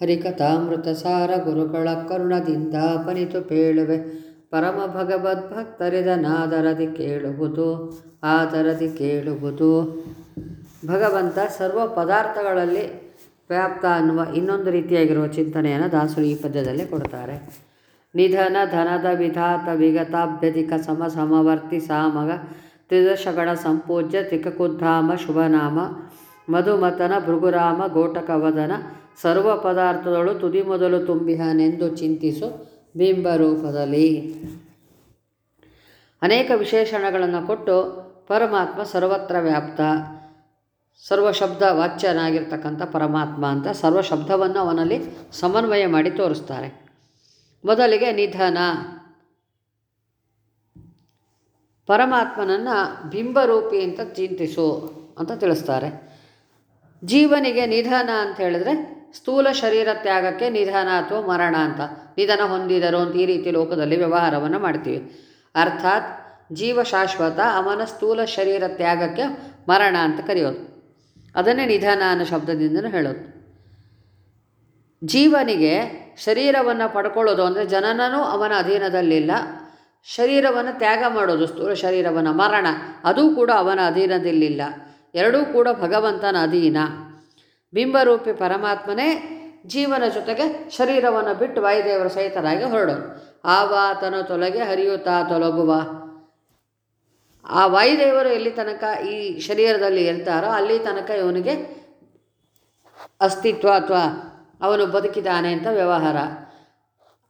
ಹರಿಕಥಾಮೃತ ಸಾರ ಗುರುಗಳ ಕರುಣದಿಂದ ಪನಿತು ಪೇಳುವೆ. ಪರಮ ಭಗವದ್ಭಕ್ತರಿದನಾದರದಿ ಕೇಳುವುದು, ಆದರದಿ ಕೇಳುವುದು. ಭಗವಂತ ಸರ್ವ ಪದಾರ್ಥಗಳಲ್ಲಿ ವ್ಯಾಪ್ತ ಅನ್ನುವ ಇನ್ನೊಂದು ರೀತಿಯಾಗಿರುವ ಚಿಂತನೆಯನ್ನು ದಾಸರು ಈ ಪದ್ಯದಲ್ಲಿ ಕೊಡ್ತಾರೆ. ನಿಧನ, ಧನದ ವಿಧಾತ ವಿಗತಾಭ್ಯಧಿಕ ಸಮ, ಸಮವರ್ತಿ, ಸಾಮಗ, ತ್ರಿದಶಗಣ, ಸಂಪೂಜ್ಯ, ತಿಕಕುದ್ಧಾಮ, ಶುಭನಾಮ, ಮಧುಮತನ, ಭೃಗುರಾಮ ಗೋಟಕವದನ ಸರ್ವ ಪದಾರ್ಥಗಳು ತುದಿ ಮೊದಲು ತುಂಬಿಹನೆಂದು ಚಿಂತಿಸು ಬಿಂಬರೂಪದಲ್ಲಿ. ಅನೇಕ ವಿಶೇಷಣಗಳನ್ನು ಕೊಟ್ಟು ಪರಮಾತ್ಮ ಸರ್ವತ್ರ ವ್ಯಾಪ್ತ, ಸರ್ವಶಬ್ದ ವಾಚ್ಯನಾಗಿರ್ತಕ್ಕಂಥ ಪರಮಾತ್ಮ ಅಂತ ಸರ್ವಶಬ್ದವನ್ನು ಅವನಲ್ಲಿ ಸಮನ್ವಯ ಮಾಡಿ ತೋರಿಸ್ತಾರೆ. ಮೊದಲಿಗೆ ನಿಧನ. ಪರಮಾತ್ಮನನ್ನು ಬಿಂಬರೂಪಿ ಅಂತ ಚಿಂತಿಸು ಅಂತ ತಿಳಿಸ್ತಾರೆ. ಜೀವನಿಗೆ ನಿಧನ ಅಂತ ಹೇಳಿದ್ರೆ ಸ್ಥೂಲ ಶರೀರ ತ್ಯಾಗಕ್ಕೆ ನಿಧನ ಅಥವಾ ಮರಣ ಅಂತ. ನಿಧನ ಹೊಂದಿದರು ಅಂತ ಈ ರೀತಿ ಲೋಕದಲ್ಲಿ ವ್ಯವಹಾರವನ್ನು ಮಾಡ್ತೀವಿ. ಅರ್ಥಾತ್ ಜೀವ ಶಾಶ್ವತ ಅವನ ಸ್ಥೂಲ ಶರೀರ ತ್ಯಾಗಕ್ಕೆ ಮರಣ ಅಂತ ಕರೆಯೋದು. ಅದನ್ನೇ ನಿಧನ ಅನ್ನೋ ಶಬ್ದದಿಂದಲೂ ಹೇಳೋದು. ಜೀವನಿಗೆ ಶರೀರವನ್ನು ಪಡ್ಕೊಳ್ಳೋದು ಅಂದರೆ ಜನನೂ ಅವನ ಅಧೀನದಲ್ಲಿಲ್ಲ. ಶರೀರವನ್ನು ತ್ಯಾಗ ಮಾಡೋದು ಸ್ಥೂಲ ಶರೀರವನ್ನು. ಮರಣ, ಅದೂ ಕೂಡ ಅವನ ಅಧೀನದಲ್ಲಿಲ್ಲ. ಎರಡೂ ಕೂಡ ಭಗವಂತನ ಅಧೀನ. ಬಿಂಬರೂಪಿ ಪರಮಾತ್ಮನೇ ಜೀವನ ಜೊತೆಗೆ ಶರೀರವನ್ನು ಬಿಟ್ಟು ವಾಯುದೇವರ ಸಹಿತರಾಗಿ ಹೊರಡೋದು ಆವಾತನ ತೊಲಗೆ ಹರಿಯುತ್ತಾ ತೊಲಗುವ. ಆ ವಾಯುದೇವರು ಎಲ್ಲಿ ತನಕ ಈ ಶರೀರದಲ್ಲಿ ಇರ್ತಾರೋ ಅಲ್ಲಿ ತನಕ ಇವನಿಗೆ ಅಸ್ತಿತ್ವ ಅಥವಾ ಅವನು ಬದುಕಿದ್ದಾನೆ ಅಂತ ವ್ಯವಹಾರ.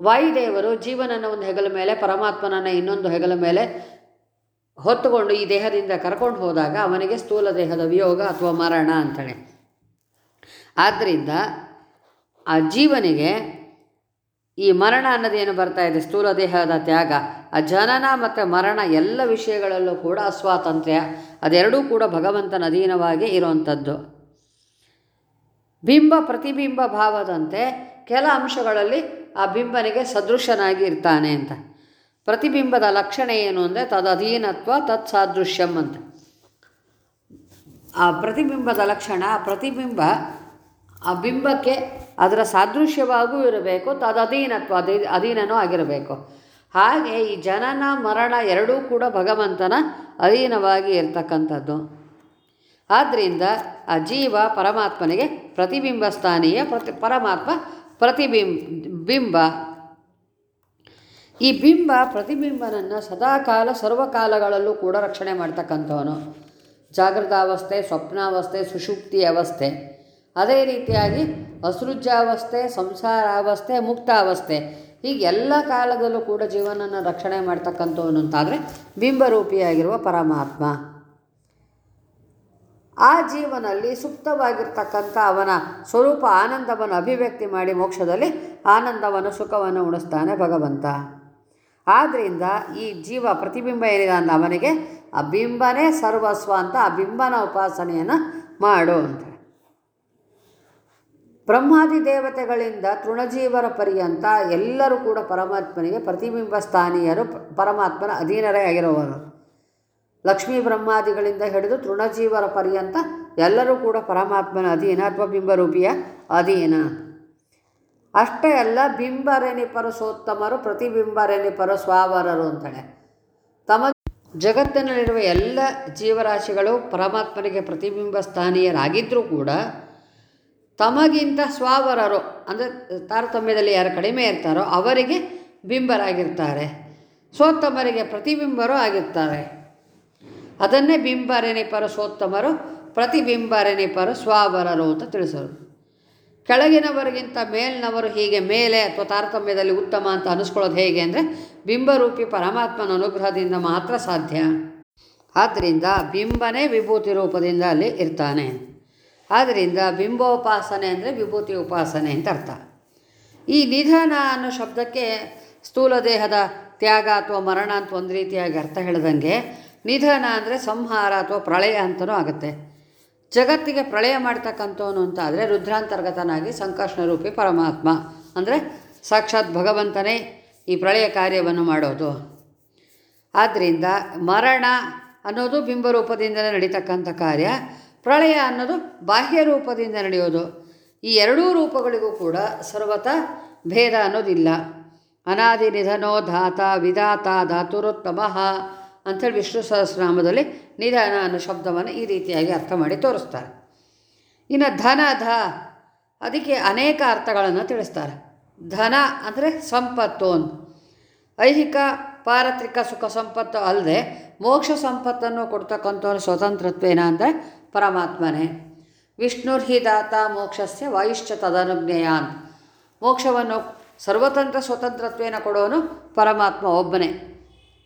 ವಾಯುದೇವರು ಜೀವನನ ಒಂದು ಹೆಗಲ ಮೇಲೆ, ಪರಮಾತ್ಮನನ್ನು ಇನ್ನೊಂದು ಹೆಗಲ ಮೇಲೆ ಹೊತ್ತುಕೊಂಡು ಈ ದೇಹದಿಂದ ಕರ್ಕೊಂಡು ಹೋದಾಗ ಅವನಿಗೆ ಸ್ಥೂಲ ದೇಹದ ವಿಯೋಗ ಅಥವಾ ಮರಣ ಅಂತೇಳಿ ಆದ್ದರಿಂದ ಆ ಜೀವನಿಗೆ ಈ ಮರಣ ಅನ್ನೋದೇನು ಬರ್ತಾ ಇದೆ? ಸ್ಥೂಲ ದೇಹದ ತ್ಯಾಗ. ಆ ಜನನ ಮತ್ತು ಮರಣ ಎಲ್ಲ ವಿಷಯಗಳಲ್ಲೂ ಕೂಡ ಅಸ್ವಾತಂತ್ರ್ಯ. ಅದೆರಡೂ ಕೂಡ ಭಗವಂತನ ಅಧೀನವಾಗಿ ಇರುವಂಥದ್ದು. ಬಿಂಬ ಪ್ರತಿಬಿಂಬ ಭಾವದಂತೆ ಕೆಲ ಅಂಶಗಳಲ್ಲಿ ಆ ಬಿಂಬನಿಗೆ ಸದೃಶನಾಗಿ ಇರ್ತಾನೆ ಅಂತ. ಪ್ರತಿಬಿಂಬದ ಲಕ್ಷಣ ಏನು ಅಂದರೆ ತದಧೀನತ್ವ ತತ್ ಸಾದೃಶ್ಯಂ ಅಂತ. ಆ ಪ್ರತಿಬಿಂಬದ ಲಕ್ಷಣ ಆ ಪ್ರತಿಬಿಂಬ ಆ ಬಿಂಬಕ್ಕೆ ಅದರ ಸಾದೃಶ್ಯವಾಗೂ ಇರಬೇಕು ತದಧೀನತ್ವ ಅಧೀ, ಅಧೀನನೂ ಆಗಿರಬೇಕು. ಹಾಗೆ ಈ ಜನನ, ಮರಣ ಎರಡೂ ಕೂಡ ಭಗವಂತನ ಅಧೀನವಾಗಿ ಇರ್ತಕ್ಕಂಥದ್ದು. ಆದ್ದರಿಂದ ಆ ಜೀವ ಪರಮಾತ್ಮನಿಗೆ ಪ್ರತಿಬಿಂಬ ಸ್ಥಾನೀಯ ಪ್ರತಿ, ಪರಮಾತ್ಮ ಪ್ರತಿಬಿಂಬ ಬಿಂಬ. ಈ ಬಿಂಬ ಪ್ರತಿಬಿಂಬನನ್ನು ಸದಾಕಾಲ ಸರ್ವಕಾಲಗಳಲ್ಲೂ ಕೂಡ ರಕ್ಷಣೆ ಮಾಡ್ತಕ್ಕಂಥವನು. ಜಾಗೃತಾವಸ್ಥೆ, ಸ್ವಪ್ನಾವಸ್ಥೆ, ಸುಷುಪ್ತಿ ಅವಸ್ಥೆ. ಅದೇ ರೀತಿಯಾಗಿ ಅಸೃಜ್ಯಾವಸ್ಥೆ ಸಂಸಾರಾವಸ್ಥೆ, ಮುಕ್ತಾವಸ್ಥೆ, ಹೀಗೆ ಎಲ್ಲ ಕಾಲದಲ್ಲೂ ಕೂಡ ಜೀವನನ ರಕ್ಷಣೆ ಮಾಡ್ತಕ್ಕಂಥವನು ಅಂತಾದರೆ ಬಿಂಬರೂಪಿಯಾಗಿರುವ ಪರಮಾತ್ಮ. ಆ ಜೀವನಲ್ಲಿ ಸುಪ್ತವಾಗಿರ್ತಕ್ಕಂಥ ಅವನ ಸ್ವರೂಪ ಆನಂದವನ್ನು ಅಭಿವ್ಯಕ್ತಿ ಮಾಡಿ ಮೋಕ್ಷದಲ್ಲಿ ಆನಂದವನ್ನು, ಸುಖವನ್ನು ಉಣಿಸ್ತಾನೆ ಭಗವಂತ. ಆದ್ದರಿಂದ ಈ ಜೀವ ಪ್ರತಿಬಿಂಬ ಏನಿದೆ ಅಂದ ಅವನಿಗೆ, ಆ ಬಿಂಬನೇ ಸರ್ವಸ್ವ ಅಂತ ಆ ಬಿಂಬನ ಉಪಾಸನೆಯನ್ನು ಮಾಡು ಅಂತ. ಬ್ರಹ್ಮಾದಿ ದೇವತೆಗಳಿಂದ ತೃಣಜೀವರ ಪರ್ಯಂತ ಎಲ್ಲರೂ ಕೂಡ ಪರಮಾತ್ಮನಿಗೆ ಪ್ರತಿಬಿಂಬ ಸ್ಥಾನೀಯರು ಪರಮಾತ್ಮನ ಅಧೀನರೇ ಆಗಿರುವರು. ಲಕ್ಷ್ಮೀ ಬ್ರಹ್ಮಾದಿಗಳಿಂದ ಹಿಡಿದು ತೃಣಜೀವರ ಪರ್ಯಂತ ಎಲ್ಲರೂ ಕೂಡ ಪರಮಾತ್ಮನ ಅಧೀನ ಅಥವಾ ಬಿಂಬರೂಪಿಯ ಅಧೀನ. ಅಷ್ಟೇ ಅಲ್ಲ ಪರಸೋತ್ತಮರು ಸೋತ್ತಮರು ಪ್ರತಿಬಿಂಬರೆನಿಪರ ಸ್ವಾವರರು ಅಂತೇಳಿ. ತಮ್ಮ ಜಗತ್ತಿನಲ್ಲಿರುವ ಎಲ್ಲ ಜೀವರಾಶಿಗಳು ಪರಮಾತ್ಮನಿಗೆ ಪ್ರತಿಬಿಂಬ ಸ್ಥಾನೀಯರಾಗಿದ್ದರೂ ಕೂಡ ತಮಗಿಂತ ಸ್ವಾವರರು, ಅಂದರೆ ತಾರತಮ್ಯದಲ್ಲಿ ಯಾರು ಕಡಿಮೆ ಇರ್ತಾರೋ ಅವರಿಗೆ ಬಿಂಬರಾಗಿರ್ತಾರೆ. ಸೋತ್ತಮರಿಗೆ ಪ್ರತಿಬಿಂಬರು ಆಗಿರ್ತಾರೆ. ಅದನ್ನೇ ಬಿಂಬರೆನಿಪರ ಸೋತ್ತಮರು, ಪ್ರತಿಬಿಂಬರೆನಿಪರ ಸ್ವಾವರರು ಅಂತ ತಿಳಿಸೋರು ಕೆಳಗಿನವರಿಗಿಂತ ಮೇಲಿನವರು ಹೀಗೆ ಮೇಲೆ ಅಥವಾ ತಾರತಮ್ಯದಲ್ಲಿ ಉತ್ತಮ ಅಂತ ಅನಿಸ್ಕೊಳ್ಳೋದು ಹೇಗೆ ಅಂದರೆ ಬಿಂಬರೂಪಿ ಪರಮಾತ್ಮನ ಅನುಗ್ರಹದಿಂದ ಮಾತ್ರ ಸಾಧ್ಯ. ಆದ್ದರಿಂದ ಬಿಂಬನೇ ವಿಭೂತಿ ರೂಪದಿಂದ ಅಲ್ಲಿ ಇರ್ತಾನೆ. ಆದ್ದರಿಂದ ಬಿಂಬೋಪಾಸನೆ ಅಂದರೆ ವಿಭೂತಿ ಉಪಾಸನೆ ಅಂತ ಅರ್ಥ. ಈ ನಿಧನ ಅನ್ನೋ ಶಬ್ದಕ್ಕೆ ಸ್ಥೂಲ ದೇಹದ ತ್ಯಾಗ ಅಥವಾ ಮರಣ ಅಂತ ಒಂದು ರೀತಿಯಾಗಿ ಅರ್ಥ ಹೇಳ್ದಂಗೆ ನಿಧನ ಅಂದರೆ ಸಂಹಾರ ಅಥವಾ ಪ್ರಳಯ ಅಂತಲೂ ಆಗುತ್ತೆ. ಜಗತ್ತಿಗೆ ಪ್ರಳಯ ಮಾಡ್ತಕ್ಕಂಥವನು ಅಂತ ಆದರೆ ರುದ್ರಾಂತರ್ಗತನಾಗಿ ಸಂಕರ್ಷಣ ರೂಪಿ ಪರಮಾತ್ಮ ಅಂದರೆ ಸಾಕ್ಷಾತ್ ಭಗವಂತನೇ ಈ ಪ್ರಳಯ ಕಾರ್ಯವನ್ನು ಮಾಡೋದು. ಆದ್ದರಿಂದ ಮರಣ ಅನ್ನೋದು ಬಿಂಬರೂಪದಿಂದಲೇ ನಡೀತಕ್ಕಂಥ ಕಾರ್ಯ. ಪ್ರಳಯ ಅನ್ನೋದು ಬಾಹ್ಯ ರೂಪದಿಂದ ನಡೆಯೋದು. ಈ ಎರಡೂ ರೂಪಗಳಿಗೂ ಕೂಡ ಸರ್ವತ ಭೇದ ಅನ್ನೋದಿಲ್ಲ. ಅನಾದಿ ನಿಧನೋ ಧಾತ ವಿಧಾತ ಧಾತುರೋತ್ತಮ ಅಂಥೇಳಿ ವಿಷ್ಣು ಸಹಸ್ರನಾಮದಲ್ಲಿ ನಿಧನ ಅನ್ನೋ ಶಬ್ದವನ್ನು ಈ ರೀತಿಯಾಗಿ ಅರ್ಥ ಮಾಡಿ ತೋರಿಸ್ತಾರೆ. ಇನ್ನು ಧನ, ಧ, ಅದಕ್ಕೆ ಅನೇಕ ಅರ್ಥಗಳನ್ನು ತಿಳಿಸ್ತಾರೆ. ಧನ ಅಂದರೆ ಸಂಪತ್ತು ಅಂತ. ಐಹಿಕ, ಪಾರತ್ರಿಕ ಸುಖ ಸಂಪತ್ತು ಅಲ್ಲದೆ ಮೋಕ್ಷ ಸಂಪತ್ತನ್ನು ಕೊಡ್ತಕ್ಕಂಥವ್ರ ಸ್ವತಂತ್ರತ್ವ ಅಂದರೆ ಪರಮಾತ್ಮನೇ. ವಿಷ್ಣುರ್ಹಿ ದಾತ ಮೋಕ್ಷಸ್ಯ ವಾಯುಶ್ಚ ತದನುಜ್ಞೆಯಾನ್. ಮೋಕ್ಷವನ್ನು ಸರ್ವತಂತ್ರ ಸ್ವತಂತ್ರತ್ವೇನ ಕೊಡೋನು ಪರಮಾತ್ಮ ಒಬ್ಬನೇ.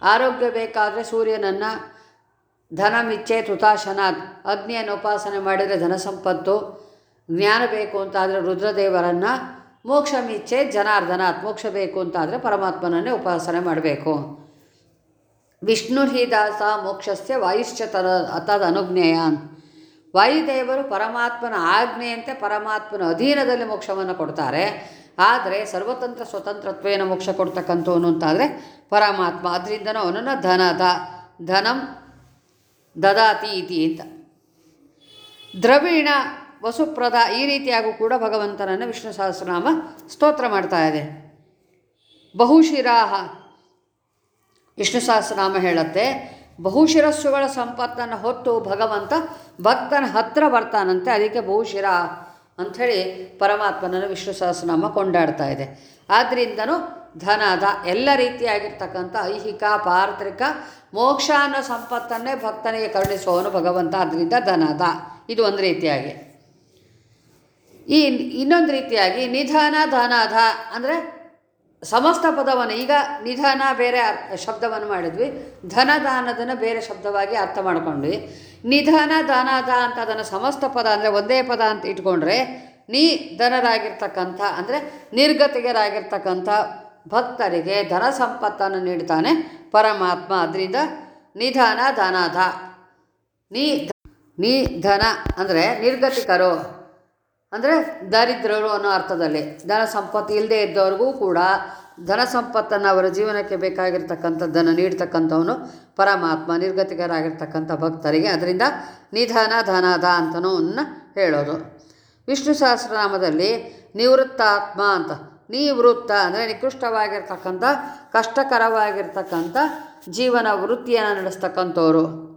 ಆರೋಗ್ಯ ಬೇಕಾದರೆ ಸೂರ್ಯನನ್ನು ಧನಮಿಚ್ಛೆ ತುತಾಶನಾಥ್ ಅಗ್ನಿಯನ್ನು ಉಪಾಸನೆ ಮಾಡಿದರೆ ಧನ ಸಂಪತ್ತು, ಜ್ಞಾನ ಬೇಕು ಅಂತಾದರೆ ರುದ್ರದೇವರನ್ನು, ಮೋಕ್ಷ ಜನಾರ್ದನಾಥ್ ಮೋಕ್ಷ ಬೇಕು ಅಂತಾದರೆ ಪರಮಾತ್ಮನನ್ನೇ ಉಪಾಸನೆ ಮಾಡಬೇಕು. ವಿಷ್ಣುರ್ಹಿ ದಾಸ ಮೋಕ್ಷಸ್ಯ ವಾಯುಶ್ಚ ತದ ವಾಯುದೇವರು ಪರಮಾತ್ಮನ ಆಜ್ಞೆಯಂತೆ ಪರಮಾತ್ಮನ ಅಧೀನದಲ್ಲಿ ಮೋಕ್ಷವನ್ನು ಕೊಡ್ತಾರೆ. ಆದರೆ ಸರ್ವತಂತ್ರ ಸ್ವತಂತ್ರತ್ವೇನ ಮೋಕ್ಷ ಕೊಡ್ತಕ್ಕಂಥವನು ಅಂತಾದರೆ ಪರಮಾತ್ಮ. ಅದರಿಂದನೂ ಅವನನ್ನು ಧನದ ಧನಂ ದದಾತಿ ಇತಿ ಅಂತ. ದ್ರವೀಣ ವಸುಪ್ರದ ಈ ರೀತಿಯಾಗೂ ಕೂಡ ಭಗವಂತನನ್ನು ವಿಷ್ಣು ಸಹಸ್ರನಾಮ ಸ್ತೋತ್ರ ಮಾಡ್ತಾ ಇದೆ. ಬಹುಶಿರಾಹ ವಿಷ್ಣು ಸಹಸ್ರನಾಮ ಹೇಳುತ್ತೆ. ಬಹುಶಿರಸ್ಸುಗಳ ಸಂಪತ್ತನ್ನು ಹೊತ್ತು ಭಗವಂತ ಭಕ್ತನ ಹತ್ರ ಬರ್ತಾನಂತೆ. ಅದಕ್ಕೆ ಬಹುಶಿರ ಅಂಥೇಳಿ ಪರಮಾತ್ಮನನ್ನು ವಿಷ್ಣು ಸಹಸ್ರನಾಮ ಕೊಂಡಾಡ್ತಾ ಇದೆ. ಆದ್ದರಿಂದನೂ ಧನದ ಎಲ್ಲ ರೀತಿಯಾಗಿರ್ತಕ್ಕಂಥ ಐಹಿಕ ಪಾರ್ಥಿಕ ಮೋಕ್ಷ ಅನ್ನೋ ಸಂಪತ್ತನ್ನೇ ಭಕ್ತನಿಗೆ ಕರುಣಿಸುವವನು ಭಗವಂತ. ಅದರಿಂದ ಧನದ. ಇದು ಒಂದು ರೀತಿಯಾಗಿ. ಈ ಇನ್ನೊಂದು ರೀತಿಯಾಗಿ ನಿಧಾನ ಧನಧ ಅಂದರೆ ಸಮಸ್ತ ಪದವನ್ನು, ಈಗ ನಿಧನ ಬೇರೆ ಶಬ್ದವನ್ನು ಮಾಡಿದ್ವಿ. ಧನದಾನದನ್ನು ಬೇರೆ ಶಬ್ದವಾಗಿ ಅರ್ಥ ಮಾಡ್ಕೊಂಡ್ವಿ. ನಿಧಾನ ದ ಅಂತ ಅದನ್ನು ಸಮಸ್ತ ಪದ ಅಂದರೆ ಒಂದೇ ಪದ ಅಂತ ಇಟ್ಕೊಂಡ್ರೆ, ನೀ ಧನರಾಗಿರ್ತಕ್ಕಂಥ ಅಂದರೆ ನಿರ್ಗತಿಗರಾಗಿರ್ತಕ್ಕಂಥ ಭಕ್ತರಿಗೆ ಧನ ಸಂಪತ್ತನ್ನು ನೀಡ್ತಾನೆ ಪರಮಾತ್ಮ. ಅದರಿಂದ ನಿಧನ ದಾನಾಧ ನೀ ನೀ ಧನ ಅಂದರೆ ನಿರ್ಗತಿಕರು. ಅಂದರೆ ದರಿದ್ರರು ಅನ್ನೋ ಅರ್ಥದಲ್ಲಿ ಧನ ಸಂಪತ್ತು ಇಲ್ಲದೆ ಇದ್ದವ್ರಿಗೂ ಕೂಡ ಧನ ಸಂಪತ್ತನ್ನು ಅವರ ಜೀವನಕ್ಕೆ ಬೇಕಾಗಿರ್ತಕ್ಕಂಥದ್ದನ್ನು ನೀಡ್ತಕ್ಕಂಥವನು ಪರಮಾತ್ಮ, ನಿರ್ಗತಿಕರಾಗಿರ್ತಕ್ಕಂಥ ಭಕ್ತರಿಗೆ. ಅದರಿಂದ ನಿಧಾನ, ಧನಾದ ಅಂತನೂ ಹೇಳೋದು. ವಿಷ್ಣು ಸಹಸ್ರನಾಮದಲ್ಲಿ ನಿವೃತ್ತಾತ್ಮ ಅಂತ. ನಿವೃತ್ತ ಅಂದರೆ ನಿಕೃಷ್ಟವಾಗಿರ್ತಕ್ಕಂಥ, ಕಷ್ಟಕರವಾಗಿರ್ತಕ್ಕಂಥ ಜೀವನ ವೃತ್ತಿಯನ್ನು ನಡೆಸ್ತಕ್ಕಂಥವ್ರು.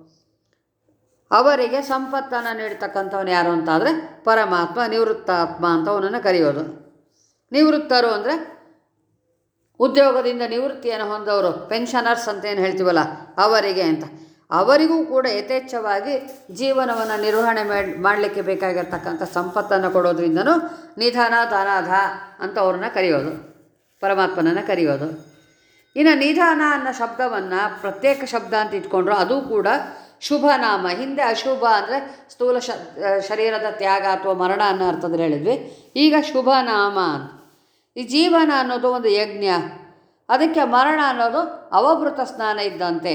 ಅವರಿಗೆ ಸಂಪತ್ತನ್ನು ನೀಡ್ತಕ್ಕಂಥವನು ಯಾರು ಅಂತಾದರೆ ಪರಮಾತ್ಮ, ನಿವೃತ್ತಾತ್ಮ ಅಂತ ಅವನನ್ನು ಕರೆಯೋದು. ನಿವೃತ್ತರು ಅಂದರೆ ಉದ್ಯೋಗದಿಂದ ನಿವೃತ್ತಿಯನ್ನು ಹೊಂದವರು, ಪೆನ್ಷನರ್ಸ್ ಅಂತ ಏನು ಹೇಳ್ತೀವಲ್ಲ, ಅವರಿಗೆ ಅಂತ. ಅವರಿಗೂ ಕೂಡ ಯಥೇಚ್ಛವಾಗಿ ಜೀವನವನ್ನು ನಿರ್ವಹಣೆ ಮಾಡಿ, ಮಾಡಲಿಕ್ಕೆ ಬೇಕಾಗಿರ್ತಕ್ಕಂಥ ಸಂಪತ್ತನ್ನು ಕೊಡೋದ್ರಿಂದನೂ ನಿಧನ ಧನಾಧ ಅಂತ ಅವ್ರನ್ನ ಕರೆಯೋದು. ಪರಮಾತ್ಮನನ್ನು ಕರೆಯೋದು. ಇನ್ನು ನಿಧಾನ ಅನ್ನೋ ಶಬ್ದವನ್ನು ಪ್ರತ್ಯೇಕ ಶಬ್ದ ಅಂತ ಇಟ್ಕೊಂಡ್ರು, ಅದು ಕೂಡ ಶುಭ ನಾಮ ಹಿಂದೆ ಅಶುಭ ಅಂದರೆ ಸ್ಥೂಲ ಶ ಶರೀರದ ತ್ಯಾಗ ಅಥವಾ ಮರಣ ಅನ್ನೋ ಅರ್ಥದಲ್ಲಿ ಹೇಳಿದ್ವಿ. ಈಗ ಶುಭ ನಾಮ ಅಂತ. ಈ ಜೀವನ ಅನ್ನೋದು ಒಂದು ಯಜ್ಞ. ಅದಕ್ಕೆ ಮರಣ ಅನ್ನೋದು ಅವಭೃತ ಸ್ನಾನ ಇದ್ದಂತೆ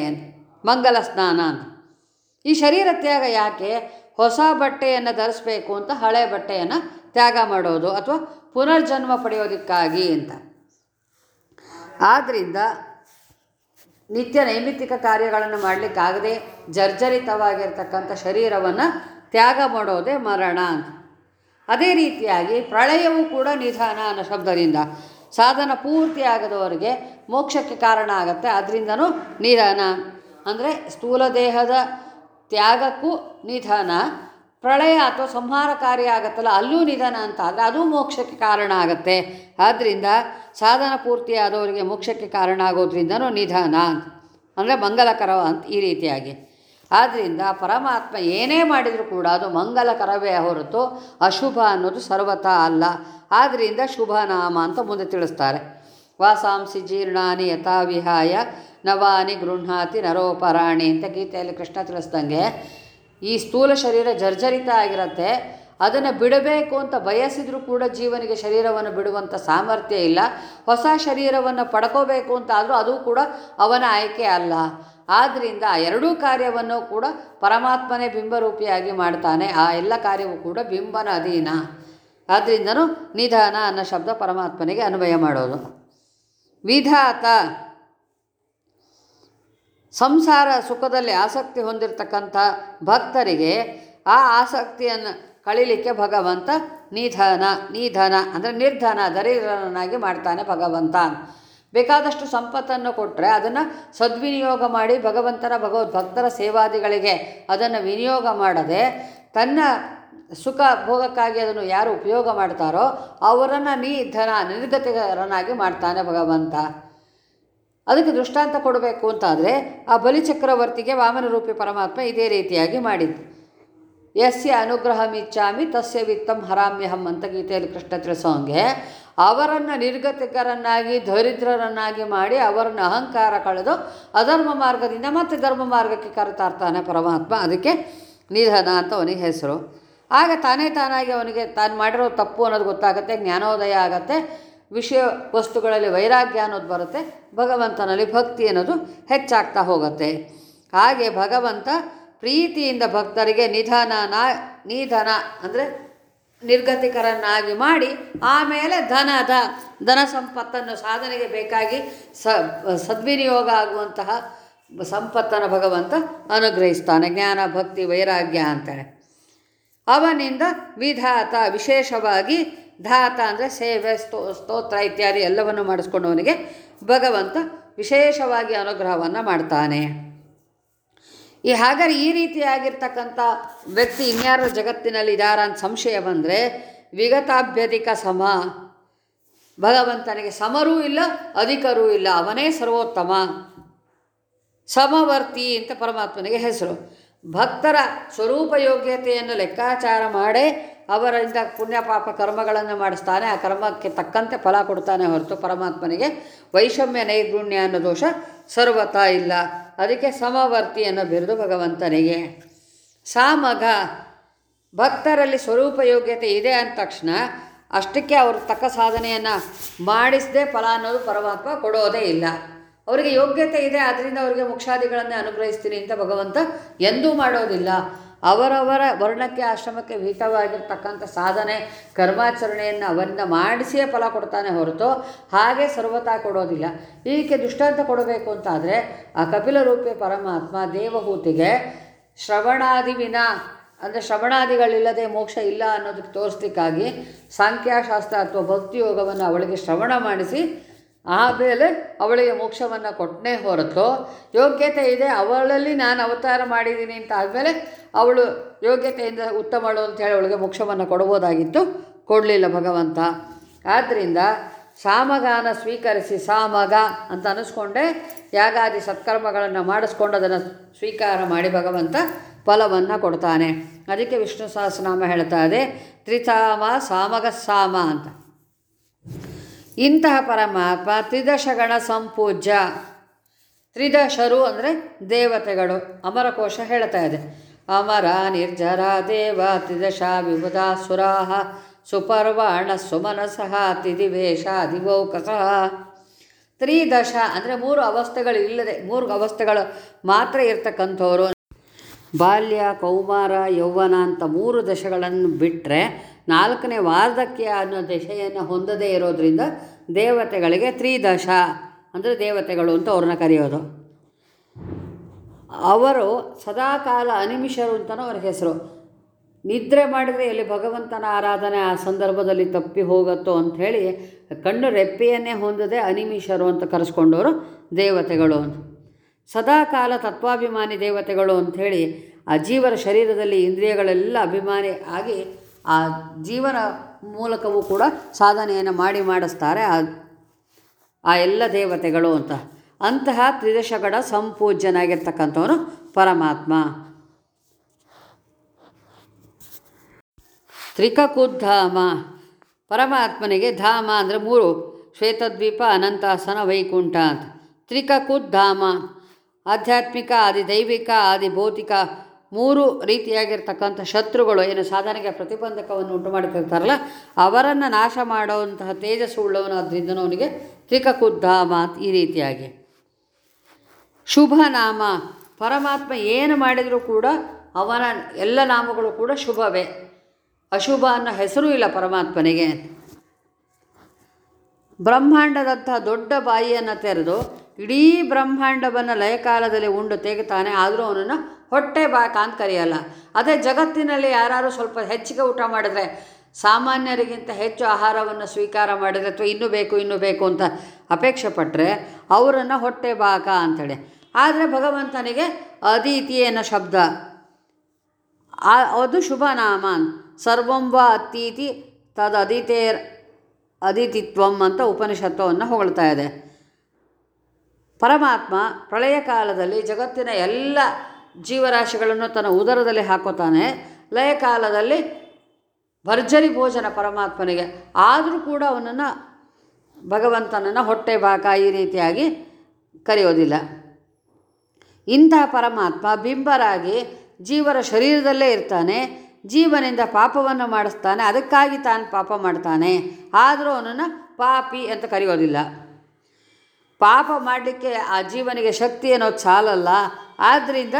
ಮಂಗಲ ಸ್ನಾನ ಅಂತ. ಈ ಶರೀರ ತ್ಯಾಗ ಯಾಕೆ? ಹೊಸ ಬಟ್ಟೆಯನ್ನು ಧರಿಸ್ಬೇಕು ಅಂತ ಹಳೆ ಬಟ್ಟೆಯನ್ನು ತ್ಯಾಗ ಮಾಡೋದು ಅಥವಾ ಪುನರ್ಜನ್ಮ ಪಡೆಯೋದಕ್ಕಾಗಿ ಅಂತ. ಆದ್ದರಿಂದ ನಿತ್ಯ ನೈಮಿತ್ತಿಕ ಕಾರ್ಯಗಳನ್ನು ಮಾಡಲಿಕ್ಕಾಗದೆ ಜರ್ಜರಿತವಾಗಿರ್ತಕ್ಕಂಥ ಶರೀರವನ್ನು ತ್ಯಾಗ ಮಾಡೋದೇ ಮರಣ ಅಂತ. ಅದೇ ರೀತಿಯಾಗಿ ಪ್ರಳಯವೂ ಕೂಡ ನಿಧಾನ ಅನ್ನೋ ಶಬ್ದದಿಂದ ಸಾಧನ ಪೂರ್ತಿ ಆಗದವರಿಗೆ ಮೋಕ್ಷಕ್ಕೆ ಕಾರಣ ಆಗುತ್ತೆ, ಅದರಿಂದನೂ ನಿಧಾನ. ಅಂದರೆ ಸ್ಥೂಲ ದೇಹದ ತ್ಯಾಗಕ್ಕೂ ನಿಧಾನ. ಪ್ರಳಯ ಅಥವಾ ಸಂಹಾರಕಾರಿ ಆಗುತ್ತಲ್ಲ, ಅಲ್ಲೂ ನಿಧನ ಅಂತ ಆದರೆ ಅದು ಮೋಕ್ಷಕ್ಕೆ ಕಾರಣ ಆಗುತ್ತೆ. ಆದ್ದರಿಂದ ಸಾಧನ ಪೂರ್ತಿ ಆದವರಿಗೆ ಮೋಕ್ಷಕ್ಕೆ ಕಾರಣ ಆಗೋದ್ರಿಂದನೂ ನಿಧನ ಅಂತ. ಅಂದರೆ ಮಂಗಲಕರ ಅಂತ ಈ ರೀತಿಯಾಗಿ. ಆದ್ದರಿಂದ ಪರಮಾತ್ಮ ಏನೇ ಮಾಡಿದರೂ ಕೂಡ ಅದು ಮಂಗಲಕರವೇ ಹೊರತು ಅಶುಭ ಅನ್ನೋದು ಸರ್ವತ ಅಲ್ಲ. ಆದ್ದರಿಂದ ಶುಭ ನಾಮ ಅಂತ ಮುಂದೆ ತಿಳಿಸ್ತಾರೆ. ವಾಸಾಂಸಿ ಜೀರ್ಣಾನಿ ಯಥಾವಿಹಾಯ ನವಾನಿ ಗೃಹಾತಿ ನರೋಪರಾಣಿ ಅಂತ ಗೀತೆಯಲ್ಲಿ ಕೃಷ್ಣ ತಿಳಿಸ್ದಂಗೆ ಈ ಸ್ಥೂಲ ಶರೀರ ಜರ್ಜರಿತ ಆಗಿರತ್ತೆ, ಅದನ್ನು ಬಿಡಬೇಕು ಅಂತ ಬಯಸಿದರೂ ಕೂಡ ಜೀವನಿಗೆ ಶರೀರವನ್ನು ಬಿಡುವಂಥ ಸಾಮರ್ಥ್ಯ ಇಲ್ಲ. ಹೊಸ ಶರೀರವನ್ನು ಪಡ್ಕೋಬೇಕು ಅಂತ ಆದರೂ ಅದು ಕೂಡ ಅವನ ಆಯ್ಕೆ ಅಲ್ಲ. ಆದ್ದರಿಂದ ಆ ಎರಡೂ ಕಾರ್ಯವನ್ನು ಕೂಡ ಪರಮಾತ್ಮನೇ ಬಿಂಬರೂಪಿಯಾಗಿ ಮಾಡ್ತಾನೆ. ಆ ಎಲ್ಲ ಕಾರ್ಯವೂ ಕೂಡ ಬಿಂಬನ ಅಧೀನ. ಆದ್ದರಿಂದನೂ ನಿಧಾನ ಅನ್ನೋ ಶಬ್ದ ಪರಮಾತ್ಮನಿಗೆ ಅನ್ವಯ ಮಾಡೋದು. ವಿಧಾತ. ಸಂಸಾರ ಸುಖದಲ್ಲಿ ಆಸಕ್ತಿ ಹೊಂದಿರತಕ್ಕಂಥ ಭಕ್ತರಿಗೆ ಆ ಆಸಕ್ತಿಯನ್ನು ಕಳೀಲಿಕ್ಕೆ ಭಗವಂತ ನಿಧನ ನಿಧನ ಅಂದರೆ ನಿರ್ಧನ, ದರಿದ್ರನಾಗಿ ಮಾಡ್ತಾನೆ ಭಗವಂತ. ಬೇಕಾದಷ್ಟು ಸಂಪತ್ತನ್ನು ಕೊಟ್ಟರೆ ಅದನ್ನು ಸದ್ವಿನಿಯೋಗ ಮಾಡಿ ಭಗವಂತನ ಭಗವದ್ಭಕ್ತರ ಸೇವಾದಿಗಳಿಗೆ ಅದನ್ನು ವಿನಿಯೋಗ ಮಾಡದೆ ತನ್ನ ಸುಖ ಭೋಗಕ್ಕಾಗಿ ಅದನ್ನು ಯಾರು ಉಪಯೋಗ ಮಾಡ್ತಾರೋ ಅವರನ್ನು ನಿಧನ ನಿರ್ಗತಿಗರನಾಗಿ ಮಾಡ್ತಾನೆ ಭಗವಂತ. ಅದಕ್ಕೆ ದೃಷ್ಟಾಂತ ಕೊಡಬೇಕು ಅಂತಾದರೆ ಆ ಬಲಿಚಕ್ರವರ್ತಿಗೆ ವಾಮನ ರೂಪಿ ಪರಮಾತ್ಮ ಇದೇ ರೀತಿಯಾಗಿ ಮಾಡಿದ್ದು. ಯಸ್ಯ ಅನುಗ್ರಹಮಿಚ್ಛಾಮಿ ತಸ್ಯ ವಿತ್ತಂ ಹರಾಮ್ಯಹಂ ಅಂತ ಗೀತೆಯಲ್ಲಿ ಕೃಷ್ಣ ತಿಳಿಸೋಂಗೆ, ಅವರನ್ನು ನಿರ್ಗತಿಕರನ್ನಾಗಿ, ದರಿದ್ರರನ್ನಾಗಿ ಮಾಡಿ ಅವರನ್ನು ಅಹಂಕಾರ ಕಳೆದು ಅಧರ್ಮ ಮಾರ್ಗದಿಂದ ಮತ್ತೆ ಧರ್ಮ ಮಾರ್ಗಕ್ಕೆ ಕರೆತಾರ್ತಾನೆ ಪರಮಾತ್ಮ. ಅದಕ್ಕೆ ನಿಧನ ಅಂತ ಅವನಿಗೆ ಹೆಸರು. ಆಗ ತಾನೇ ತಾನಾಗಿ ಅವನಿಗೆ ತಾನು ಮಾಡಿರೋ ತಪ್ಪು ಅನ್ನೋದು ಗೊತ್ತಾಗುತ್ತೆ, ಜ್ಞಾನೋದಯ ಆಗುತ್ತೆ. ವಿಷಯ ವಸ್ತುಗಳಲ್ಲಿ ವೈರಾಗ್ಯ ಅನ್ನೋದು ಬರುತ್ತೆ, ಭಗವಂತನಲ್ಲಿ ಭಕ್ತಿ ಅನ್ನೋದು ಹೆಚ್ಚಾಗ್ತಾ ಹೋಗುತ್ತೆ. ಹಾಗೆ ಭಗವಂತ ಪ್ರೀತಿಯಿಂದ ಭಕ್ತರಿಗೆ ನಿಧನನ ನಿಧನ ಅಂದರೆ ನಿರ್ಗತಿಕರನ್ನಾಗಿ ಮಾಡಿ ಆಮೇಲೆ ಧನದ, ಧನ ಸಂಪತ್ತನ್ನು ಸಾಧನೆಗೆ ಬೇಕಾಗಿ ಸ, ಸದ್ವಿನಿಯೋಗ ಆಗುವಂತಹ ಸಂಪತ್ತನ್ನು ಭಗವಂತ ಅನುಗ್ರಹಿಸ್ತಾನೆ. ಜ್ಞಾನ, ಭಕ್ತಿ, ವೈರಾಗ್ಯ ಅಂತಾರೆ ಅವನಿಂದ ವಿಧಾತ ವಿಶೇಷವಾಗಿ ಧಾತ ಅಂದರೆ ಸೇವೆ, ಸ್ತೋ, ಸ್ತೋತ್ರ ಇತ್ಯಾದಿ ಎಲ್ಲವನ್ನು ಮಾಡಿಸ್ಕೊಂಡವನಿಗೆ ಭಗವಂತ ವಿಶೇಷವಾಗಿ ಅನುಗ್ರಹವನ್ನು ಮಾಡ್ತಾನೆ. ಈ ಹಾಗಾದ್ರೆ ಈ ರೀತಿಯಾಗಿರ್ತಕ್ಕಂಥ ವ್ಯಕ್ತಿ ಇನ್ಯಾರ ಜಗತ್ತಿನಲ್ಲಿ ಇದಾರ ಅಂತ ಸಂಶಯ ಬಂದರೆ ವಿಗತಾಭ್ಯಧಿಕ ಸಮ. ಭಗವಂತನಿಗೆ ಸಮರೂ ಇಲ್ಲ, ಅಧಿಕರೂ ಇಲ್ಲ, ಅವನೇ ಸರ್ವೋತ್ತಮ. ಸಮವರ್ತಿ ಅಂತ ಪರಮಾತ್ಮನಿಗೆ ಹೆಸರು. ಭಕ್ತರ ಸ್ವರೂಪ ಯೋಗ್ಯತೆಯನ್ನು ಲೆಕ್ಕಾಚಾರ ಮಾಡೇ ಅವರಿಂದ ಪುಣ್ಯ ಪಾಪ ಕರ್ಮಗಳನ್ನು ಮಾಡಿಸ್ತಾನೆ, ಆ ಕರ್ಮಕ್ಕೆ ತಕ್ಕಂತೆ ಫಲ ಕೊಡ್ತಾನೆ ಹೊರತು ಪರಮಾತ್ಮನಿಗೆ ವೈಷಮ್ಯ ನೈರ್ಗುಣ್ಯ ಅನ್ನೋ ದೋಷ ಸರ್ವತಾ ಇಲ್ಲ. ಅದಕ್ಕೆ ಸಮವರ್ತಿ ಅನ್ನೋ ಬಿರುದು ಭಗವಂತನಿಗೆ. ಸಾಮಗ ಭಕ್ತರಲ್ಲಿ ಸ್ವರೂಪ ಯೋಗ್ಯತೆ ಇದೆ ಅಂದ ತಕ್ಷಣ ಅಷ್ಟಕ್ಕೆ ಅವರು ತಕ್ಕ ಸಾಧನೆಯನ್ನು ಮಾಡಿಸದೆ ಫಲ ಅನ್ನೋದು ಪರಮಾತ್ಮ ಕೊಡೋದೇ ಇಲ್ಲ. ಅವರಿಗೆ ಯೋಗ್ಯತೆ ಇದೆ ಆದ್ದರಿಂದ ಅವರಿಗೆ ಮುಕ್ಷಾದಿಗಳನ್ನೇ ಅನುಗ್ರಹಿಸ್ತೀನಿ ಅಂತ ಭಗವಂತ ಎಂದೂ ಮಾಡೋದಿಲ್ಲ. ಅವರವರ ವರ್ಣಕ್ಕೆ ಆಶ್ರಮಕ್ಕೆ ವಿಹಿತವಾಗಿರ್ತಕ್ಕಂಥ ಸಾಧನೆ, ಕರ್ಮಾಚರಣೆಯನ್ನು ಅವರಿಂದ ಮಾಡಿಸಿಯೇ ಫಲ ಕೊಡ್ತಾನೆ ಹೊರತು ಹಾಗೆ ಸರ್ವತಾ ಕೊಡೋದಿಲ್ಲ. ಇದಕ್ಕೆ ದುಷ್ಟಾಂತ ಕೊಡಬೇಕು ಅಂತಾದರೆ ಆ ಕಪಿಲ ರೂಪಿ ಪರಮಾತ್ಮ ದೇವಹೂತಿಗೆ ಶ್ರವಣಾದಿ ವಿನ, ಅಂದರೆ ಶ್ರವಣಾದಿಗಳಿಲ್ಲದೆ ಮೋಕ್ಷ ಇಲ್ಲ ಅನ್ನೋದಕ್ಕೆ ತೋರಿಸ್ಲಿಕ್ಕಾಗಿ ಸಾಂಖ್ಯಾಶಾಸ್ತ್ರ ಅಥವಾ ಭಕ್ತಿಯೋಗವನ್ನು ಅವಳಿಗೆ ಶ್ರವಣ ಮಾಡಿಸಿ ಆಮೇಲೆ ಅವಳಿಗೆ ಮೋಕ್ಷವನ್ನು ಕೊಟ್ಟನೇ ಹೊರತು ಯೋಗ್ಯತೆ ಇದೆ, ಅವಳಲ್ಲಿ ನಾನು ಅವತಾರ ಮಾಡಿದ್ದೀನಿ ಅಂತ ಆದಮೇಲೆ ಅವಳು ಯೋಗ್ಯತೆಯಿಂದ ಉತ್ತಮಳು ಅಂತೇಳಿ ಅವಳಿಗೆ ಮೋಕ್ಷವನ್ನು ಕೊಡ್ಬೋದಾಗಿತ್ತು. ಕೊಡಲಿಲ್ಲ ಭಗವಂತ. ಆದ್ದರಿಂದ ಸಾಮಗಾನ ಸ್ವೀಕರಿಸಿ, ಸಾಮಗ ಅಂತ ಅನಿಸ್ಕೊಂಡೆ. ಯಾಗಾದಿ ಸತ್ಕರ್ಮಗಳನ್ನು ಮಾಡಿಸ್ಕೊಂಡು ಅದನ್ನು ಸ್ವೀಕಾರ ಮಾಡಿ ಭಗವಂತ ಫಲವನ್ನು ಕೊಡ್ತಾನೆ. ಅದಕ್ಕೆ ವಿಷ್ಣು ಸಹಸ್ರನಾಮ ಹೇಳ್ತಾ ಇದೆ, ತ್ರಿತಾಮ ಸಾಮಗ ಸಾಮ ಅಂತ. ಇಂತಹ ಪರಮಾತ್ಮ ತ್ರಿದಶಗಣ ಸಂಪೂಜ್ಯ. ತ್ರಿದಶರು ಅಂದರೆ ದೇವತೆಗಳು. ಅಮರಕೋಶ ಹೇಳ್ತಾ ಇದೆ. ಅಮರ, ನಿರ್ಜರ, ದೇವ, ತ್ರಿದಶ ವಿಬುಧ ಸುರಾಹ, ಸುಪರ್ವಾಣ ಸುಮನಸಃ ತಿದಿವೇಶ, ದಿವೌಕಸಃ. ತ್ರಿದಶ ಅಂದರೆ ಮೂರು ಅವಸ್ಥೆಗಳು ಇಲ್ಲದೆ, ಮೂರು ಅವಸ್ಥೆಗಳು ಮಾತ್ರ ಇರ್ತಕ್ಕಂಥವ್ರು. ಬಾಲ್ಯ, ಕೌಮಾರ, ಯೌವನ ಅಂತ ಮೂರು ದಶಗಳನ್ನು ಬಿಟ್ಟರೆ ನಾಲ್ಕನೇ ವಾರ್ಧಕ್ಯ ಅನ್ನೋ ದಶೆಯನ್ನು ಹೊಂದದೇ ಇರೋದರಿಂದ ದೇವತೆಗಳಿಗೆ ತ್ರಿದಶ ಅಂದರೆ ದೇವತೆಗಳು ಅಂತ ಅವ್ರನ್ನ ಕರೆಯೋದು. ಅವರು ಸದಾಕಾಲ ಅನಿಮಿಷರು ಅಂತಲೂ ಅವ್ರ ಹೆಸರು. ನಿದ್ರೆ ಮಾಡಿದರೆ ಎಲ್ಲಿ ಭಗವಂತನ ಆರಾಧನೆ ಆ ಸಂದರ್ಭದಲ್ಲಿ ತಪ್ಪಿ ಹೋಗುತ್ತೋ ಅಂಥೇಳಿ ಕಣ್ಣು ರೆಪ್ಪೆಯನ್ನೇ ಹೊಂದದೆ ಅನಿಮಿಷರು ಅಂತ ಕರೆಸ್ಕೊಂಡವರು ದೇವತೆಗಳು ಅಂತ. ಸದಾಕಾಲ ತತ್ವಾಭಿಮಾನಿ ದೇವತೆಗಳು ಅಂಥೇಳಿ ಆ ಜೀವರ ಶರೀರದಲ್ಲಿ ಇಂದ್ರಿಯಗಳೆಲ್ಲ ಅಭಿಮಾನಿ ಆಗಿ ಆ ಜೀವನ ಮೂಲಕವೂ ಕೂಡ ಸಾಧನೆಯನ್ನು ಮಾಡಿ ಮಾಡಿಸ್ತಾರೆ ಆ ಆ ಎಲ್ಲ ದೇವತೆಗಳು ಅಂತ. ಅಂತಹ ತ್ರಿದಶಗಡ ಸಂಪೂಜ್ಯನಾಗಿರ್ತಕ್ಕಂಥವನು ಪರಮಾತ್ಮ. ತ್ರಿಕಕುದ್ಧಾಮ. ಪರಮಾತ್ಮನಿಗೆ ಧಾಮ ಅಂದರೆ ಮೂರು. ಶ್ವೇತದ್ವೀಪ, ಅನಂತಾಸನ, ವೈಕುಂಠ ಅಂತ. ತ್ರಿಕಕುದ್ಧಾಮ. ಆಧ್ಯಾತ್ಮಿಕ ಆದಿ ದೈವಿಕ ಆದಿ ಭೌತಿಕ ಮೂರು ರೀತಿಯಾಗಿರ್ತಕ್ಕಂಥ ಶತ್ರುಗಳು, ಏನು ಸಾಧನೆಗೆ ಪ್ರತಿಬಂಧಕವನ್ನು ಉಂಟು ಮಾಡ್ತಿರ್ತಾರಲ್ಲ ಅವರನ್ನು ನಾಶ ಮಾಡುವಂತಹ ತೇಜಸ್ಸು ಉಳ್ಳವನಾದ್ರಿಂದ ಅವನಿಗೆ ತ್ರಿಕಕುದ್ಧಾಮ ಅಂತ ಈ ರೀತಿಯಾಗಿ. ಶುಭ ನಾಮ, ಪರಮಾತ್ಮ ಏನು ಮಾಡಿದರೂ ಕೂಡ ಅವನ ಎಲ್ಲ ನಾಮಗಳು ಕೂಡ ಶುಭವೇ. ಅಶುಭ ಅನ್ನೋ ಹೆಸರು ಇಲ್ಲ ಪರಮಾತ್ಮನಿಗೆ. ಬ್ರಹ್ಮಾಂಡದಂತಹ ದೊಡ್ಡ ಬಾಯಿಯನ್ನು ತೆರೆದು ಇಡೀ ಬ್ರಹ್ಮಾಂಡವನ್ನು ಲಯಕಾಲದಲ್ಲಿ ಉಂಡು ತೆಗೆತಾನೆ, ಆದರೂ ಅವನನ್ನು ಹೊಟ್ಟೆ ಬಾಕ ಅಂತ ಕರೆಯಲ್ಲ. ಅದೇ ಜಗತ್ತಿನಲ್ಲಿ ಯಾರು ಸ್ವಲ್ಪ ಹೆಚ್ಚಿಗೆ ಊಟ ಮಾಡಿದ್ರೆ ಸಾಮಾನ್ಯರಿಗಿಂತ ಹೆಚ್ಚು ಆಹಾರವನ್ನು ಸ್ವೀಕಾರ ಮಾಡಿದರೆ ಅಥವಾ ಇನ್ನೂ ಬೇಕು ಇನ್ನೂ ಬೇಕು ಅಂತ ಅಪೇಕ್ಷೆ ಪಟ್ಟರೆ ಅವರನ್ನು ಹೊಟ್ಟೆ ಬಾಕ ಅಂಥೇಳಿ ಆದರೆ ಭಗವಂತನಿಗೆ ಅದಿತಿ ಅನ್ನೋ ಶಬ್ದ ಅದು ಶುಭನಾಮ ಸರ್ವಂ ವಾ ಅತೀತಿ ತದ ಅದಿತೇರ್ ಅದಿತಿತ್ವಂ ಅಂತ ಉಪನಿಷತ್ವವನ್ನು ಹೊಗಳ್ತಾ ಇದೆ. ಪರಮಾತ್ಮ ಪ್ರಳಯ ಕಾಲದಲ್ಲಿ ಜಗತ್ತಿನ ಎಲ್ಲ ಜೀವರಾಶಿಗಳನ್ನು ತನ್ನ ಉದರದಲ್ಲಿ ಹಾಕೋತಾನೆ. ಲಯಕಾಲದಲ್ಲಿ ಭರ್ಜರಿ ಭೋಜನ ಪರಮಾತ್ಮನಿಗೆ. ಆದರೂ ಕೂಡ ಅವನನ್ನು ಭಗವಂತನನ್ನು ಹೊಟ್ಟೆ ಬಾಕ ಈ ರೀತಿಯಾಗಿ ಕರೆಯೋದಿಲ್ಲ. ಇಂತಹ ಪರಮಾತ್ಮ ಬಿಂಬರಾಗಿ ಜೀವರ ಶರೀರದಲ್ಲೇ ಇರ್ತಾನೆ. ಜೀವನಿಂದ ಪಾಪವನ್ನು ಮಾಡಿಸ್ತಾನೆ. ಅದಕ್ಕಾಗಿ ತಾನು ಪಾಪ ಮಾಡ್ತಾನೆ. ಆದರೂ ಅವನನ್ನು ಪಾಪಿ ಅಂತ ಕರೆಯೋದಿಲ್ಲ. ಪಾಪ ಮಾಡಲಿಕ್ಕೆ ಆ ಜೀವನಿಗೆ ಶಕ್ತಿ ಅನ್ನೋದು ಸಾಲಲ್ಲ. ಆದ್ದರಿಂದ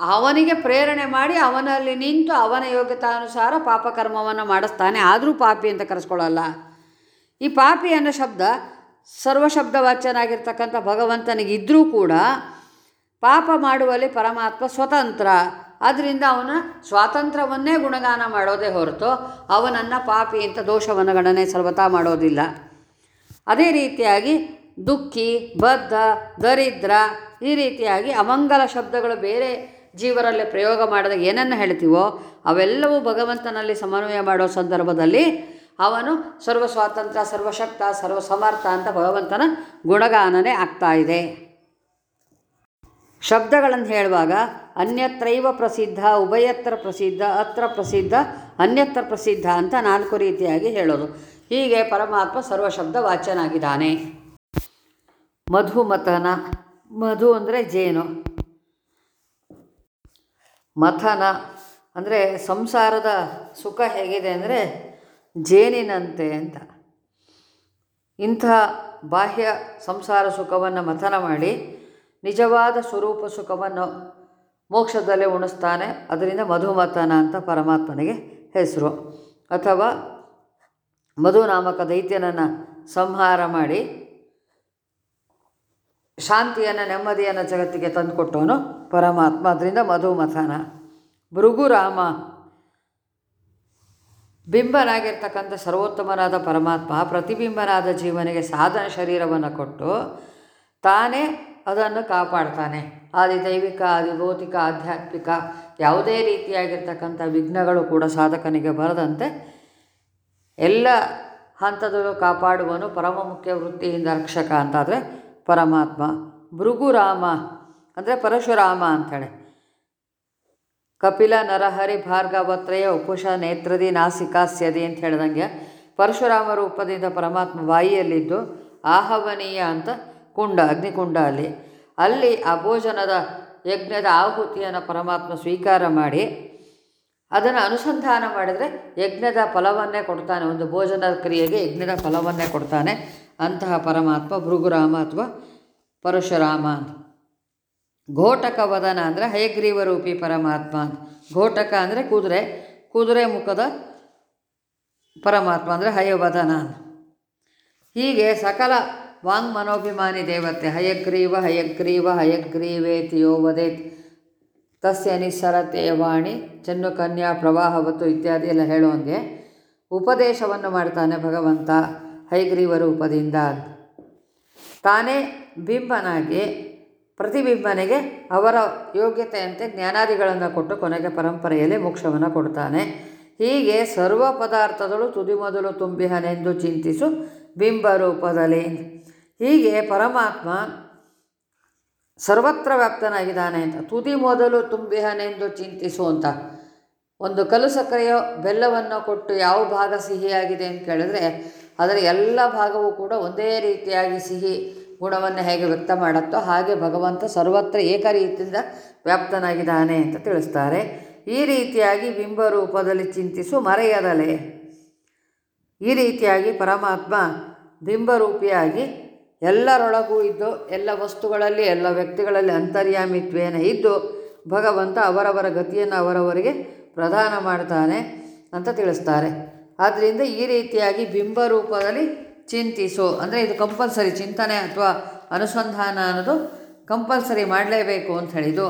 ಅವನಿಗೆ ಪ್ರೇರಣೆ ಮಾಡಿ ಅವನಲ್ಲಿ ನಿಂತು ಅವನ ಯೋಗ್ಯತಾನುಸಾರ ಪಾಪಕರ್ಮವನ್ನು ಮಾಡಿಸ್ತಾನೆ. ಆದರೂ ಪಾಪಿ ಅಂತ ಕರೆಸ್ಕೊಳ್ಳಲ್ಲ. ಈ ಪಾಪಿ ಅನ್ನೋ ಶಬ್ದ ಸರ್ವಶಬ್ದವಾಚ್ಯನಾಗಿರ್ತಕ್ಕಂಥ ಭಗವಂತನಿಗೆ ಭಗವಂತನಿಗಿದ್ದರೂ ಕೂಡ ಪಾಪ ಮಾಡುವಲ್ಲಿ ಪರಮಾತ್ಮ ಸ್ವತಂತ್ರ. ಅದರಿಂದ ಅವನ ಸ್ವಾತಂತ್ರ್ಯವನ್ನೇ ಗುಣಗಾನ ಮಾಡೋದೇ ಹೊರತು ಅವನನ್ನು ಪಾಪಿ ಅಂತ ದೋಷವನ್ನು ಗಣನೆ, ಸರ್ವತಾ ಮಾಡೋದಿಲ್ಲ. ಅದೇ ರೀತಿಯಾಗಿ ದುಃಖಿ, ಬದ್ಧ, ದರಿದ್ರ ಈ ರೀತಿಯಾಗಿ ಅಮಂಗಲ ಶಬ್ದಗಳು ಬೇರೆ ಜೀವರಲ್ಲಿ ಪ್ರಯೋಗ ಮಾಡಿದಾಗ ಏನನ್ನು ಹೇಳ್ತೀವೋ ಅವೆಲ್ಲವೂ ಭಗವಂತನಲ್ಲಿ ಸಮನ್ವಯ ಮಾಡೋ ಸಂದರ್ಭದಲ್ಲಿ ಅವನು ಸರ್ವ ಸ್ವಾತಂತ್ರ್ಯ ಸರ್ವಶಕ್ತ ಸರ್ವ ಸಮರ್ಥ ಅಂತ ಭಗವಂತನ ಗುಣಗಾನನೇ ಆಗ್ತಾ ಇದೆ. ಶಬ್ದಗಳನ್ನು ಹೇಳುವಾಗ ಅನ್ಯತ್ರೈವ ಪ್ರಸಿದ್ಧ, ಉಭಯತ್ರ ಪ್ರಸಿದ್ಧ, ಅತ್ರ ಪ್ರಸಿದ್ಧ, ಅನ್ಯತ್ರ ಪ್ರಸಿದ್ಧ ಅಂತ ನಾಲ್ಕು ರೀತಿಯಾಗಿ ಹೇಳೋದು. ಹೀಗೆ ಪರಮಾತ್ಮ ಸರ್ವಶಬ್ದ ವಾಚ್ಯನಾಗಿದ್ದಾನೆ. ಮಧುಮಥನ, ಮಧು ಅಂದರೆ ಜೇನು. ಮಥನ ಅಂದರೆ ಸಂಸಾರದ ಸುಖ ಹೇಗಿದೆ ಅಂದರೆ ಜೇನಿನಂತೆ ಅಂತ. ಇಂಥ ಬಾಹ್ಯ ಸಂಸಾರ ಸುಖವನ್ನು ಮಥನ ಮಾಡಿ ನಿಜವಾದ ಸ್ವರೂಪ ಸುಖವನ್ನು ಮೋಕ್ಷದಲ್ಲೇ ಉಣಿಸ್ತಾನೆ. ಅದರಿಂದ ಮಧುಮಥನ ಅಂತ ಪರಮಾತ್ಮನಿಗೆ ಹೆಸರು. ಅಥವಾ ಮಧು ನಾಮಕ ದೈತ್ಯನನ್ನು ಸಂಹಾರ ಮಾಡಿ ಶಾಂತಿಯನ್ನು, ನೆಮ್ಮದಿಯನ್ನು ಜಗತ್ತಿಗೆ ತಂದುಕೊಟ್ಟವನು ಪರಮಾತ್ಮ. ಅದರಿಂದ ಮಧುಮಥನ. ಭೃಗುರಾಮ. ಬಿಂಬನಾಗಿರ್ತಕ್ಕಂಥ ಸರ್ವೋತ್ತಮನಾದ ಪರಮಾತ್ಮ ಪ್ರತಿಬಿಂಬನಾದ ಜೀವನಿಗೆ ಸಾಧನ ಶರೀರವನ್ನು ಕೊಟ್ಟು ತಾನೇ ಅದನ್ನು ಕಾಪಾಡ್ತಾನೆ. ಆದಿ ದೈವಿಕ ಆದಿ ಭೌತಿಕ ಆಧ್ಯಾತ್ಮಿಕ ಯಾವುದೇ ರೀತಿಯಾಗಿರ್ತಕ್ಕಂಥ ವಿಘ್ನಗಳು ಕೂಡ ಸಾಧಕನಿಗೆ ಬರದಂತೆ ಎಲ್ಲ ಹಂತದಲ್ಲೂ ಕಾಪಾಡುವನು ಪರಮ ಮುಖ್ಯ ವೃತ್ತಿಯಿಂದ ರಕ್ಷಕ ಅಂತಾದರೆ ಪರಮಾತ್ಮ, ಭೃಗುರಾಮ, ಅಂದರೆ ಪರಶುರಾಮ ಅಂಥೇಳಿ. ಕಪಿಲ, ನರಹರಿ, ಭಾರ್ಗವತ್ರಯ ಉಪುಷ ನೇತ್ರದಿ, ನಾಸಿಕಾಸ್ಯದಿ ಅಂತ ಹೇಳ್ದಂಗೆ ಪರಶುರಾಮ ರೂಪದಿಂದ ಪರಮಾತ್ಮ ಬಾಯಿಯಲ್ಲಿದ್ದು ಆಹವನೀಯ ಅಂತ ಕುಂಡ, ಅಗ್ನಿಕುಂಡ ಅಲ್ಲಿ. ಅಲ್ಲಿ ಅಭೋಜನದ ಭೋಜನದ ಯಜ್ಞದ ಆಹುತಿಯನ್ನು ಪರಮಾತ್ಮ ಸ್ವೀಕಾರ ಮಾಡಿ ಅದನ್ನು ಅನುಸಂಧಾನ ಮಾಡಿದರೆ ಯಜ್ಞದ ಫಲವನ್ನೇ ಕೊಡ್ತಾನೆ. ಒಂದು ಭೋಜನ ಕ್ರಿಯೆಗೆ ಯಜ್ಞದ ಫಲವನ್ನೇ ಕೊಡ್ತಾನೆ. ಅಂತಹ ಪರಮಾತ್ಮ ಭೃಗುರಾಮ ಅಥವಾ ಪರಶುರಾಮ ಘೋಟಕ ವದನ ಅಂದರೆ ಹಯಗ್ರೀವ ರೂಪಿ ಪರಮಾತ್ಮ ಘೋಟಕ ಅಂದರೆ ಕುದುರೆ ಕುದುರೆ ಮುಖದ ಪರಮಾತ್ಮ ಅಂದರೆ ಹಯವದನ ಹೀಗೆ ಸಕಲ ವಾಂಗ್ ಮನೋಭಿಮಾನಿ ದೇವತೆ, ಹಯಗ್ರೀವ ಹಯಗ್ರೀವ ಹಯಗ್ರೀವೇತಿಯೋ ವದೇತ್, ತಸ್ಯ ನಿಸ್ಸರತೆ ವಾಣಿ, ಚೆನ್ನು ಕನ್ಯಾ ಪ್ರವಾಹವತ್ತು ಇತ್ಯಾದಿ ಎಲ್ಲ ಹೇಳುವಂಗೆ ಉಪದೇಶವನ್ನು ಮಾಡ್ತಾನೆ ಭಗವಂತ. ಹೈಗ್ರೀವ ರೂಪದಿಂದ ತಾನೇ ಬಿಂಬನಾಗಿ ಪ್ರತಿಬಿಂಬನೆಗೆ ಅವರ ಯೋಗ್ಯತೆಯಂತೆ ಜ್ಞಾನಾದಿಗಳನ್ನು ಕೊಟ್ಟು ಕೊನೆಗೆ ಪರಂಪರೆಯಲ್ಲಿ ಮೋಕ್ಷವನ್ನು ಕೊಡ್ತಾನೆ. ಹೀಗೆ ಸರ್ವ ಪದಾರ್ಥಗಳು ತುದಿ ಮೊದಲು ತುಂಬಿಹನೆಂದು ಚಿಂತಿಸು ಬಿಂಬ ರೂಪದಲ್ಲಿ ಹೀಗೆ ಪರಮಾತ್ಮ ಸರ್ವತ್ರ ವ್ಯಾಪ್ತನಾಗಿದ್ದಾನೆ ಅಂತ ತುದಿ ಮೊದಲು ತುಂಬಿಹನೆಂದು ಚಿಂತಿಸು ಅಂತ, ಒಂದು ಕಲು ಸಕ್ಕರೆಯೋ ಬೆಲ್ಲವನ್ನು ಕೊಟ್ಟು ಯಾವ ಭಾಗ ಸಿಹಿಯಾಗಿದೆ ಅಂತ ಕೇಳಿದ್ರೆ ಅದರ ಎಲ್ಲ ಭಾಗವೂ ಕೂಡ ಒಂದೇ ರೀತಿಯಾಗಿ ಸಿಹಿ ಗುಣವನ್ನು ಹೇಗೆ ವ್ಯಕ್ತ ಮಾಡುತ್ತೋ ಹಾಗೆ ಭಗವಂತ ಸರ್ವತ್ರ ಏಕ ರೀತಿಯಿಂದ ವ್ಯಾಪ್ತನಾಗಿದ್ದಾನೆ ಅಂತ ತಿಳಿಸ್ತಾರೆ. ಈ ರೀತಿಯಾಗಿ ಬಿಂಬ ರೂಪದಲ್ಲಿ ಚಿಂತಿಸು ಮರೆಯದಲೆ. ಈ ರೀತಿಯಾಗಿ ಪರಮಾತ್ಮ ಬಿಂಬರೂಪಿಯಾಗಿ ಎಲ್ಲರೊಳಗೂ ಇದ್ದು, ಎಲ್ಲ ವಸ್ತುಗಳಲ್ಲಿ, ಎಲ್ಲ ವ್ಯಕ್ತಿಗಳಲ್ಲಿ ಅಂತರ್ಯಾಮಿತ್ವೇನ ಇದ್ದು, ಭಗವಂತ ಅವರವರ ಗತಿಯನ್ನು ಅವರವರಿಗೆ ಪ್ರದಾನ ಮಾಡ್ತಾನೆ ಅಂತ ತಿಳಿಸ್ತಾರೆ. ಆದ್ದರಿಂದ ಈ ರೀತಿಯಾಗಿ ಬಿಂಬ ರೂಪದಲ್ಲಿ ಚಿಂತಿಸು. ಅಂದರೆ ಇದು ಕಂಪಲ್ಸರಿ ಚಿಂತನೆ ಅಥವಾ ಅನುಸಂಧಾನ ಅನ್ನೋದು ಕಂಪಲ್ಸರಿ ಮಾಡಲೇಬೇಕು ಅಂತ ಹೇಳಿದ್ದು.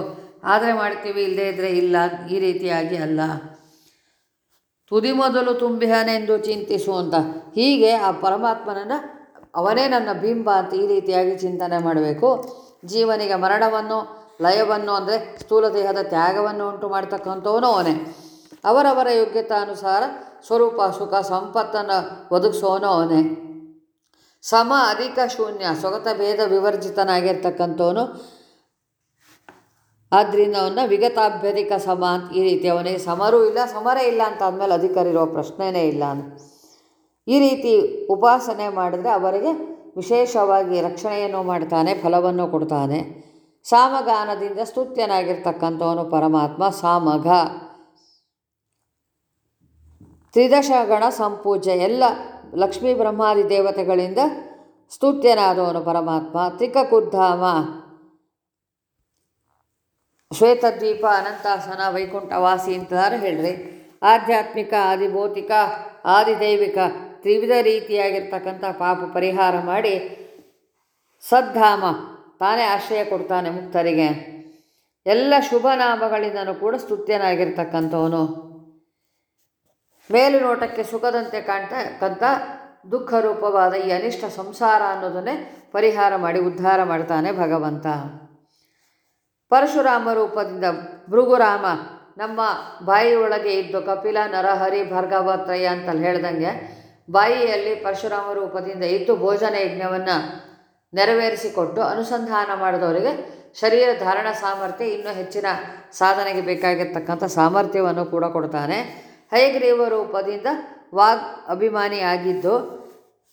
ಆದರೆ ಮಾಡ್ತೀವಿ ಇಲ್ಲದೇ ಇದ್ದರೆ ಇಲ್ಲ, ಈ ರೀತಿಯಾಗಿ ಅಲ್ಲ. ತುದಿ ಮೊದಲು ತುಂಬಿಹನೆಂದು ಚಿಂತಿಸು ಅಂತ. ಹೀಗೆ ಆ ಪರಮಾತ್ಮನನ್ನು, ಅವನೇ ನನ್ನ ಬಿಂಬ ಅಂತ ಈ ರೀತಿಯಾಗಿ ಚಿಂತನೆ ಮಾಡಬೇಕು. ಜೀವನಿಗೆ ಮರಣವನ್ನು, ಲಯವನ್ನು ಅಂದರೆ ಸ್ಥೂಲ ದೇಹದ ತ್ಯಾಗವನ್ನು ಉಂಟು ಮಾಡ್ತಕ್ಕಂಥವನು ಅವನೇ. ಅವರವರ ಯೋಗ್ಯತಾನುಸಾರ ಸ್ವರೂಪ ಸುಖ ಸಂಪತ್ತನ್ನು ಒದಗಿಸೋನೋ ಅವನೇ. ಸಮ ಅಧಿಕ ಶೂನ್ಯ, ಸ್ವಗತ ಭೇದ ವಿವರ್ಜಿತನಾಗಿರ್ತಕ್ಕಂಥವನು. ಆದ್ದರಿಂದ ಅವನ್ನ ವಿಗತಾಭ್ಯಧಿಕ ಸಮ ಅಂತ ಈ ರೀತಿ ಅವನಿಗೆ ಸಮರೂ ಇಲ್ಲ, ಸಮರೇ ಇಲ್ಲ ಅಂತ ಅಂದಮೇಲೆ ಅಧಿಕಾರಿರೋ ಪ್ರಶ್ನೆನೇ ಇಲ್ಲ ಅಂತ ಈ ರೀತಿ ಉಪಾಸನೆ ಮಾಡಿದರೆ ಅವರಿಗೆ ವಿಶೇಷವಾಗಿ ರಕ್ಷಣೆಯನ್ನು ಮಾಡ್ತಾನೆ, ಫಲವನ್ನು ಕೊಡ್ತಾನೆ. ಸಾಮಗಾನದಿಂದ ಸ್ತುತ್ಯನಾಗಿರ್ತಕ್ಕಂಥವನು ಪರಮಾತ್ಮ ಸಾಮಗ ತ್ರಿದಶಗಣ ಸಂಪೂಜೆ ಎಲ್ಲ ಲಕ್ಷ್ಮೀ ಬ್ರಹ್ಮಾದಿ ದೇವತೆಗಳಿಂದ ಸ್ತುತ್ಯನಾದವನು ಪರಮಾತ್ಮ. ತ್ರಿಕಕುರ್ಧಾಮ. ಶ್ವೇತದ್ವೀಪ, ಅನಂತಾಸನ, ವೈಕುಂಠವಾಸಿ ಅಂತಾರೆ ಹೇಳ್ರಿ. ಆಧ್ಯಾತ್ಮಿಕ, ಆದಿಭೌತಿಕ, ಆದಿದೈವಿಕ, ತ್ರಿವಿಧ ರೀತಿಯಾಗಿರ್ತಕ್ಕಂಥ ಪಾಪ ಪರಿಹಾರ ಮಾಡಿ ಸದ್ಧಾಮ. ತಾನೇ ಆಶ್ರಯ ಕೊಡ್ತಾನೆ ಮುಕ್ತರಿಗೆ. ಎಲ್ಲ ಶುಭನಾಮಗಳಿಂದನೂ ಕೂಡ ಸ್ತುತ್ಯನಾಗಿರ್ತಕ್ಕಂಥವನು. ಮೇಲು ನೋಟಕ್ಕೆ ಸುಖದಂತೆ ಕಂತ ದುಃಖ ರೂಪವಾದ ಈ ಅನಿಷ್ಟ ಸಂಸಾರ ಅನ್ನೋದನ್ನೇ ಪರಿಹಾರ ಮಾಡಿ ಉದ್ಧಾರ ಮಾಡ್ತಾನೆ ಭಗವಂತ. ಪರಶುರಾಮ ರೂಪದಿಂದ ಭೃಗುರಾಮ, ನಮ್ಮ ಬಾಯಿಯೊಳಗೆ ಇದ್ದು ಕಪಿಲ, ನರಹರಿ ಭಾರ್ಗವತ್ರಯ ಅಂತಲ್ಲಿ ಹೇಳ್ದಂಗೆ ಬಾಯಿಯಲ್ಲಿ ಪರಶುರಾಮ ರೂಪದಿಂದ ಇದ್ದು ಭೋಜನ ಯಜ್ಞವನ್ನು ನೆರವೇರಿಸಿಕೊಟ್ಟು ಅನುಸಂಧಾನ ಮಾಡಿದವರಿಗೆ ಶರೀರ ಧಾರಣ ಸಾಮರ್ಥ್ಯ ಇನ್ನೂ ಹೆಚ್ಚಿನ ಸಾಧನೆಗೆ ಬೇಕಾಗಿರ್ತಕ್ಕಂಥ ಸಾಮರ್ಥ್ಯವನ್ನು ಕೂಡ ಕೊಡ್ತಾನೆ. ಹಯಗ್ರೀವ ರೂಪದಿಂದ ವಾಗ್ ಅಭಿಮಾನಿಯಾಗಿದ್ದು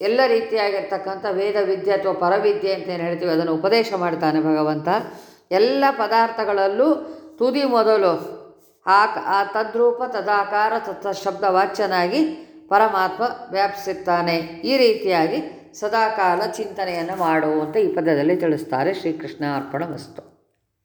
ಎಲ್ಲ ರೀತಿಯಾಗಿರ್ತಕ್ಕಂಥ ವೇದ ವಿದ್ಯೆ ಅಥವಾ ಪರವಿದ್ಯೆ ಅಂತ ಏನು ಹೇಳ್ತೀವಿ, ಅದನ್ನು ಉಪದೇಶ ಮಾಡ್ತಾನೆ ಭಗವಂತ. ಎಲ್ಲ ಪದಾರ್ಥಗಳಲ್ಲೂ ತುದಿ ಮೊದಲು ಆ ಆ ತದ್ರೂಪ ತದಾಕಾರ ತತ್ ಶಬ್ದ ವಾಚ್ಯನಾಗಿ ಪರಮಾತ್ಮ ವ್ಯಾಪಿಸುತ್ತಾನೆ. ಈ ರೀತಿಯಾಗಿ ಸದಾಕಾಲ ಚಿಂತನೆಯನ್ನು ಮಾಡುವಂತ ಈ ಪದದಲ್ಲಿ ತಿಳಿಸ್ತಾರೆ ಶ್ರೀಕೃಷ್ಣ ಅರ್ಪಣ ವಸ್ತು.